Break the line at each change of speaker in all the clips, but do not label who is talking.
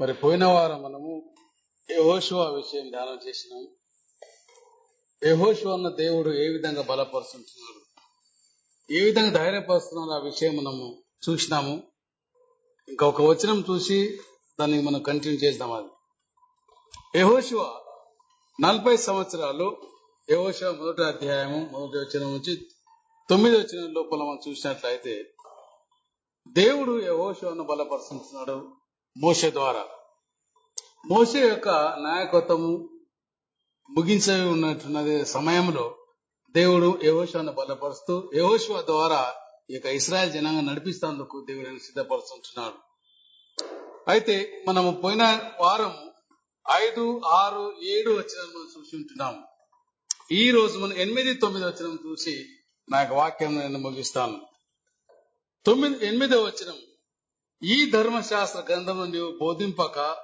మరి పోయిన వారం మనము యహోశివ విషయం ధ్యానం చేసినాం. యహోశివ అన్న దేవుడు ఏ విధంగా బలపరుస్తుంటున్నాడు? ఏ విధంగా ధైర్యపరుస్తున్నాడు? ఆ విషయం మనము చూసినాము. ఇంకా ఒక వచనం చూసి దాన్ని మనం కంటిన్యూ చేద్దాం అది. యహోశివ నలభై సంవత్సరాలు యహోశివ మొదటి అధ్యాయము మొదటి వచనం నుంచి తొమ్మిది వచ్చిన లోపల మనం చూసినట్లయితే దేవుడు యహోశివను బలపరుస్తున్నాడు మోసే ద్వారా. మోసే యొక్క నాయకత్వము ముగించే ఉన్నట్టున్నది సమయంలో దేవుడు యహోశివను బలపరుస్తూ యహోశివ ద్వారా ఈ యొక్క ఇస్రాయల్ జనాంగం నడిపిస్తేందుకు దేవుడిని సిద్ధపరుస్తుంటున్నాడు. అయితే మనము పోయిన వారం ఐదు ఆరు ఏడు వచ్చిన చూసి ఉంటున్నాము ఈ రోజు మనం ఎనిమిది తొమ్మిది వచ్చిన చూసి నా యొక్క వాక్యం నేను ముగిస్తాను. తొమ్మిది ఎనిమిదో వచనం. ఈ ధర్మశాస్త్ర గ్రంథము నీవు బోధింపక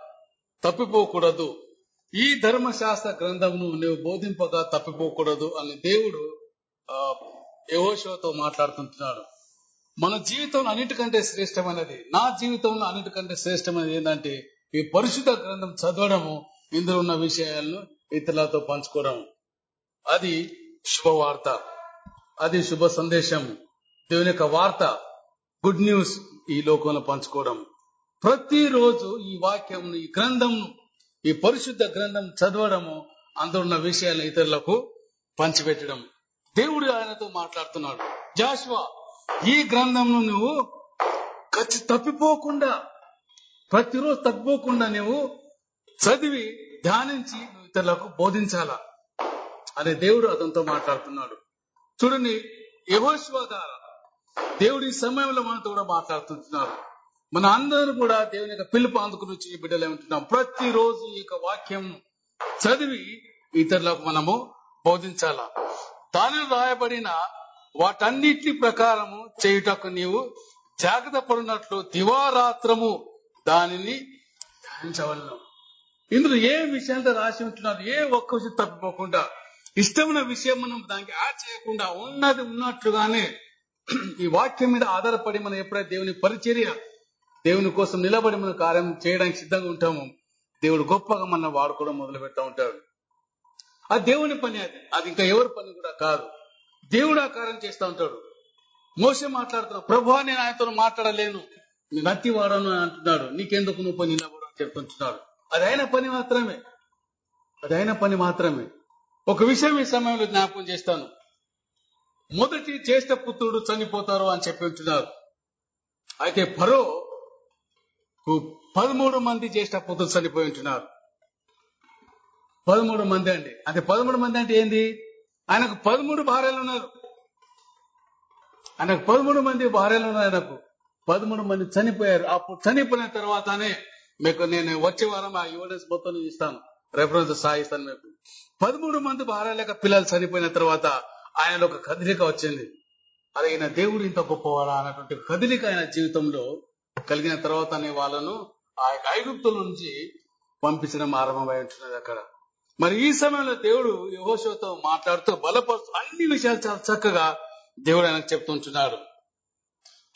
తప్పిపోకూడదు. ఈ ధర్మశాస్త్ర గ్రంథమును నీవు బోధింపక తప్పిపోకూడదు అని దేవుడు ఆ యహోశివతో మాట్లాడుతుంటున్నాడు. మన జీవితంలో అన్నిటికంటే శ్రేష్టమైనది నా జీవితంలో అన్నిటికంటే శ్రేష్టమైనది ఏంటంటే ఈ పరిశుద్ధ గ్రంథం చదవడము ఇందులో ఉన్న విషయాలను ఇతరులతో పంచుకోవడం. అది శుభవార్త. అది శుభ సందేశం దేవుని యొక్క వార్త. గుడ్ న్యూస్ ఈ లోకంలో పంచుకోవడం. ప్రతిరోజు ఈ వాక్యం ఈ గ్రంథంను ఈ పరిశుద్ధ గ్రంథం చదవడము అందులో ఉన్న విషయాలను ఇతరులకు పంచిపెట్టడం. దేవుడు ఆయనతో మాట్లాడుతున్నాడు. జాషువా ఈ గ్రంథంను నువ్వు ఖచ్చి తప్పిపోకుండా ప్రతిరోజు తప్పిపోకుండా నువ్వు చదివి ధ్యానించి నువ్వు ఇతరులకు బోధించాలా? అనే దేవుడు అతనితో మాట్లాడుతున్నాడు. చూడండి యహోశ్వ ద్వారా దేవుడి సమయంలో మనతో కూడా మాట్లాడుతుంటున్నారు. మన అందరూ కూడా దేవుని యొక్క పిలుపు అందుకుని వచ్చి బిడ్డలే ఉంటున్నాం. ప్రతిరోజు ఈ యొక్క వాక్యం చదివి ఇతరులకు మనము బోధించాలా. దానిలో రాయబడిన వాటన్నిటి ప్రకారము చేయుటకు నీవు జాగ్రత్త పడినట్లు దివారాత్రము దానిని ధ్యానించవలను. ఇందులో ఏ విషయాలతో రాసి ఉంటున్నారు? ఏ ఒక్క విషయం తప్పిపోకుండా ఇష్టమైన విషయం మనం దానికి యాడ్ చేయకుండా ఉన్నది ఉన్నట్లుగానే ఈ వాక్యం మీద ఆధారపడి మనం ఎప్పుడైతే దేవుని పరిచర్య దేవుని కోసం నిలబడి మనం కార్యం చేయడానికి సిద్ధంగా ఉంటాము దేవుడు గొప్పగా మనం వాడుకోవడం మొదలు పెడతా ఉంటాడు. ఆ దేవుని పని అది. అది ఇంకా ఎవరి పని కూడా కాదు. దేవుడు ఆ కార్యం చేస్తూ ఉంటాడు. మోసే మాట్లాడుతున్నాడు ప్రభు నేను ఆయనతో మాట్లాడలేను. నేను అత్తి వాడను అని అంటున్నాడు. నీకెందుకు నువ్వు పని నిలబడు అని చెప్తుంటున్నాడు అది పని మాత్రమే. అది అయిన పని మాత్రమే. ఒక విషయం ఈ సమయంలో జ్ఞాపకం చేస్తాను. మొదటి జ్యేష్ఠ పుత్రుడు చనిపోతారు అని చెప్పి ఉంటున్నారు. అయితే పరో పదమూడు మంది జ్యేష్ఠ పుత్రులు చనిపోయి ఉంటున్నారు. పదమూడు మంది అండి. అంటే పదమూడు మంది అంటే ఏంది? ఆయనకు పదమూడు భార్యలు ఉన్నారు. ఆయనకు పదమూడు మంది భార్యలు ఉన్నారు. ఆయనకు పదమూడు మంది చనిపోయారు. అప్పుడు చనిపోయిన తర్వాతనే మీకు నేను వచ్చే వారం ఆ యువనెస్ మొత్తం ఇస్తాను. రెఫరెన్స్ సాగిస్తాను మీకు. పదమూడు మంది భార్య లేక పిల్లలు చనిపోయిన తర్వాత ఆయన ఒక కదలిక వచ్చింది. అరే ఈయన దేవుడు ఇంత గొప్పవాడా అన్నటువంటి కదలిక ఆయన జీవితంలో కలిగిన తర్వాత వాళ్ళను ఆ యొక్క ఐగుప్తుల నుంచి పంపించడం ఆరంభమై ఉంటున్నది అక్కడ. మరి ఈ సమయంలో దేవుడు యహోశతో మాట్లాడుతూ బలపరుస్తూ అన్ని విషయాలు చాలా చక్కగా దేవుడు ఆయనకు చెప్తుంటున్నాడు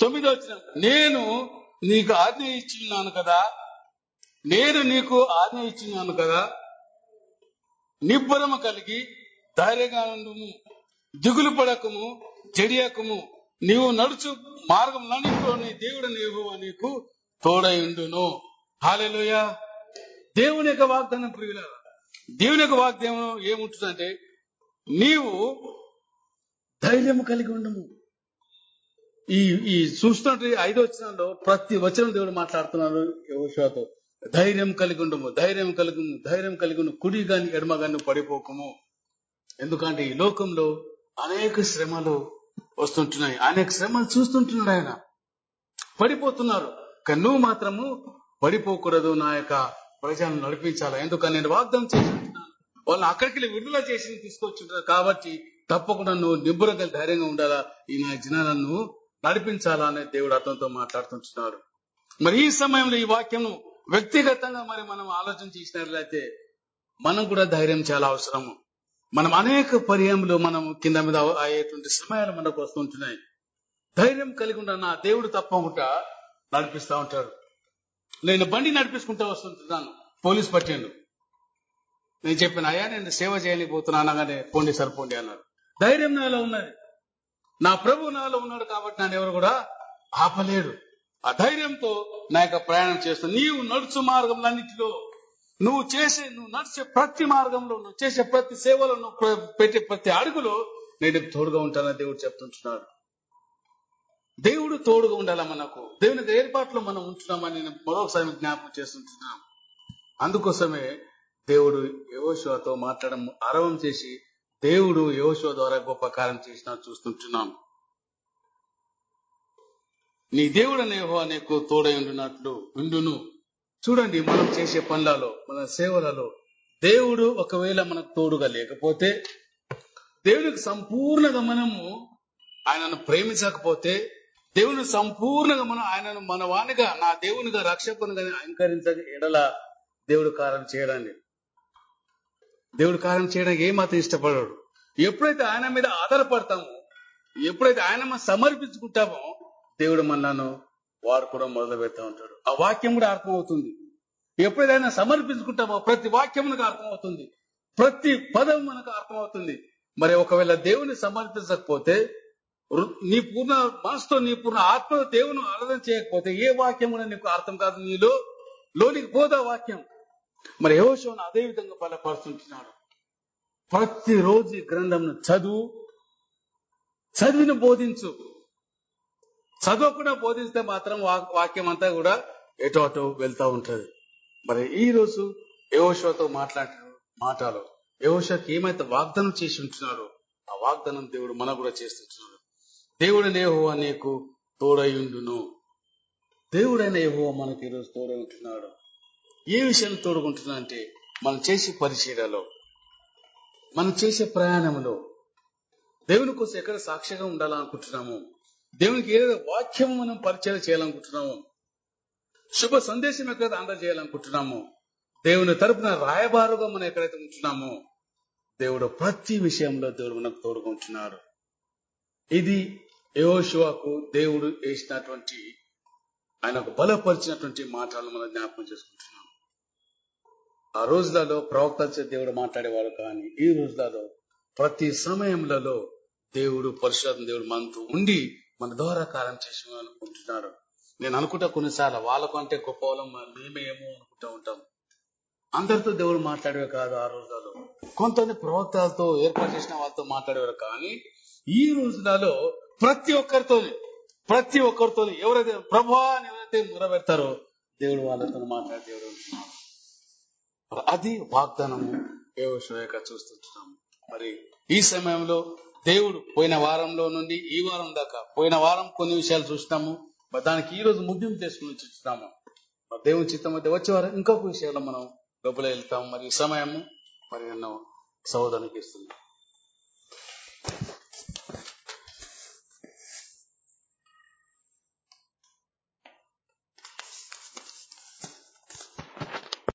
తొమ్మిదో వచ్చిన నేను నీకు ఆజ్ఞ ఇచ్చిన్నాను కదా? నేను నీకు ఆజ్ఞ ఇచ్చినాను కదా? నిబ్బరము కలిగి ధైర్యంగా దిగులు పడకము జడియకము. నీవు నడుచు మార్గం నీ దేవుడు నీవు నీకు తోడయుండును హాలేలోయ దేవుని యొక్క వాగ్దానం ప్రియుల దేవుని యొక్క వాగ్దానం ఏముంటుందంటే నీవు ధైర్యం కలిగి ఉండము. ఈ ఈ చూస్తున్నట్టు ఐదో వచనంలో ప్రతి వచనం దేవుడు మాట్లాడుతున్నాడు యోషువతో ధైర్యం కలిగి ఉండము ధైర్యం కలిగి ధైర్యం కలిగి ఉండు కుడి గాని ఎడమ గాని పడిపోకము. ఎందుకంటే ఈ లోకంలో అనేక శ్రమలు వస్తుంటున్నాయి. అనేక శ్రమలు చూస్తుంటున్నాడు ఆయన. పడిపోతున్నారు. కానీ నువ్వు మాత్రము పడిపోకూడదు నా యొక్క ప్రజలను నడిపించాలా? ఎందుకని నేను వాగ్దానం చేసింటున్నాను వాళ్ళని అక్కడికి విడుదల చేసి తీసుకొచ్చుంటారు. కాబట్టి తప్పకుండా నువ్వు నిబ్బురగా ధైర్యంగా ఉండాలా? ఈ నా జనాలను నడిపించాలా అనే దేవుడు అర్థంతో మాట్లాడుతుంటున్నాడు. మరి ఈ సమయంలో ఈ వాక్యం వ్యక్తిగతంగా మరి మనం ఆలోచన చేసినట్లయితే మనం కూడా ధైర్యం చాలా అవసరము. మనం అనేక పర్యాములు మనం కింద మీద అయ్యేటువంటి సమయాలు మనకు వస్తుంటున్నాయి ధైర్యం కలిగి ఉన్న నా దేవుడు తప్పకుండా నడిపిస్తా ఉంటాడు. నేను బండి నడిపించుకుంటూ వస్తుంటున్నాను పోలీస్ పట్టిండు నేను చెప్పిన అయ్యా నేను సేవ చేయలేకపోతున్నాను అనగానే పోండి సరిపోండి పోండి అన్నాడు ధైర్యం నాలో ఉన్నది. నా ప్రభు నాలో ఉన్నాడు కాబట్టి నన్ను ఎవరు కూడా ఆపలేడు ఆ ధైర్యంతో నా యొక్క ప్రయాణం చేస్తాను నీవు నడుచు మార్గంలన్నిటిలో నువ్వు చేసే నువ్వు నడిచే ప్రతి మార్గంలో నువ్వు చేసే ప్రతి సేవలో నువ్వు పెట్టే ప్రతి అడుగులో నేను తోడుగా ఉంటానని దేవుడు చెప్తుంటున్నాడు. దేవుడు తోడుగా ఉండాలా మనకు? దేవుని ఏర్పాట్లో మనం ఉంటున్నామని నేను మరొకసారి జ్ఞాపకం చేస్తుంటున్నాను. అందుకోసమే దేవుడు యోశోతో మాట్లాడడం ఆరంభం చేసి దేవుడు యోశో ద్వారా గొప్ప కార్యం చేసిన చూస్తుంటున్నాం. నీ దేవుడు అనేహో నీకు తోడై ఉండునట్లు ఉండును. చూడండి మనం చేసే పనులలో మన సేవలలో దేవుడు ఒకవేళ మనకు తోడుగా లేకపోతే దేవునికి సంపూర్ణంగా మనము ఆయనను ప్రేమించకపోతే దేవుని సంపూర్ణంగా మనం ఆయనను మనవానిగా నా దేవునిగా రక్షకునిగా అంకరించ ఎడల దేవుడు కార్యం చేయడాన్ని. దేవుడు కార్యం చేయడానికి ఏమాత్రం ఇష్టపడాడు. ఎప్పుడైతే ఆయన మీద ఆధారపడతామో ఎప్పుడైతే ఆయన మనం సమర్పించుకుంటామో దేవుడు వారు కూడా మొదలు పెడతా ఉంటాడు ఆ వాక్యం కూడా అర్థమవుతుంది. ఎప్పుడైనా సమర్పించుకుంటామో ప్రతి వాక్యం మనకు అర్థమవుతుంది. ప్రతి పదం మనకు అర్థమవుతుంది. మరి ఒకవేళ దేవుని సమర్పించకపోతే నీ పూర్ణ మనసుతో నీ పూర్ణ ఆత్మ దేవుని ఆరాధన చేయకపోతే ఏ వాక్యం కూడా నీకు అర్థం కాదు. నీలో లోనికి పోదా వాక్యం. మరి యోశోను అదే విధంగా బలపరుచుంటున్నాడు ప్రతిరోజు ఈ గ్రంథంను చదువు చదివిని బోధించు. చదవకుండా బోధిస్తే మాత్రం వాక్యం అంతా కూడా ఎటు అటు వెళ్తా ఉంటది. మరి ఈ రోజు యోషతో మాట్లాడిన మాటలు యోషకి ఏమైతే వాగ్దానం చేసి ఉంటున్నారో ఆ వాగ్దానం దేవుడు మనకు కూడా చేస్తుంటున్నాడు దేవుడు నేహోవా నీకు తోడయుండును. దేవుడైన యెహోవా మనకి ఈరోజు తోడై ఉంటున్నాడు. ఏ విషయాన్ని తోడుకుంటున్నా అంటే మనం చేసే పరిచర్యలో మనం చేసే ప్రయాణంలో దేవుని కోసం ఎక్కడ సాక్షిగా ఉండాలనుకుంటున్నాము దేవునికి ఏదైతే వాక్యం మనం పరిచయం చేయాలనుకుంటున్నాము. శుభ సందేశం ఎక్కడైతే అందజేయాలనుకుంటున్నాము దేవుని తరపున రాయబారుగా మనం ఎక్కడైతే ఉంటున్నామో దేవుడు ప్రతి విషయంలో దేవుడు మనకు తోడుకుంటున్నాడు ఇది యోశువకు దేవుడు వేసినటువంటి ఆయనకు బలపరిచినటువంటి మాటలను మనం జ్ఞాపకం చేసుకుంటున్నాం. ఆ రోజులలో ప్రవక్తలచే దేవుడు మాట్లాడేవాడు కానీ ఈ రోజులలో ప్రతి సమయంలో దేవుడు పరిశోధన దేవుడు మనతో ఉండి మన ద్వారా కార్యం చేసి అనుకుంటున్నాడు నేను అనుకుంటా కొన్నిసార్లు వాళ్ళకంటే గొప్ప వాళ్ళం మేమేమో అనుకుంటా ఉంటాం. అందరితో దేవుడు మాట్లాడేవి కాదు ఆ రోజులలో. కొంతమంది ప్రవక్తలతో ఏర్పాటు చేసిన వాళ్ళతో మాట్లాడేవారు కానీ ఈ రోజులలో ప్రతి ఒక్కరితో ప్రతి ఒక్కరితో ఎవరైతే ప్రభా అని ఎవరైతే మురబెడతారో దేవుడు వాళ్ళతో మాట్లాడే దేవుడు. అది వాగ్దానము. యోశువక చూస్తుంటున్నాము. మరి ఈ సమయంలో దేవుడు పోయిన వారంలో నుండి ఈ వారం దాకా పోయిన వారం కొన్ని విషయాలు చూసినాము. మరి దానికి ఈ రోజు ముగింపు చేసుకుని చూస్తున్నాము మరి దేవుని చిత్తం అయితే వచ్చే వారం ఇంకొక విషయాల్లో మనం లోపల వెళ్తాము. మరి సమయము మరి నన్ను సహోదరునికి ఇస్తున్నాం.